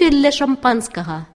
буфель для шампанского.